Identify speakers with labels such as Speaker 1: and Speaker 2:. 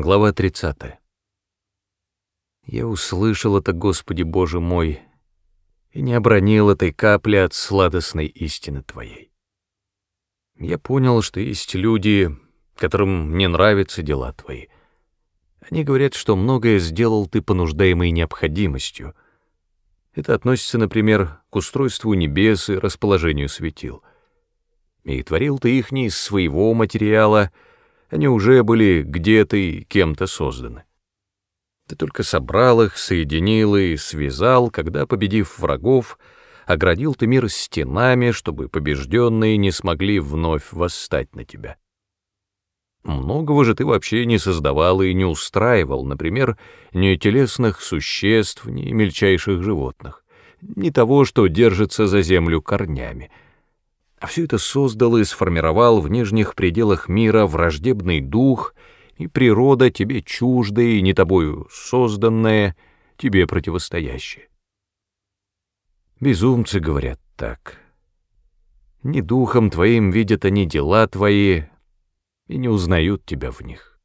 Speaker 1: Глава 30. Я услышал это, Господи Боже мой, и не обронил этой капли от сладостной истины Твоей. Я понял, что есть люди, которым не нравятся дела Твои. Они говорят, что многое сделал Ты понуждаемой необходимостью. Это относится, например, к устройству небес и расположению светил. И творил Ты их не из своего материала — они уже были где-то и кем-то созданы. Ты только собрал их, соединил и связал, когда, победив врагов, оградил ты мир стенами, чтобы побежденные не смогли вновь восстать на тебя. Многого же ты вообще не создавал и не устраивал, например, ни телесных существ, ни мельчайших животных, ни того, что держится за землю корнями — а все это создал и сформировал в нижних пределах мира враждебный дух, и природа тебе чуждая и не тобою созданная, тебе противостоящая. Безумцы говорят так. Не духом твоим видят они дела твои и не узнают тебя в них.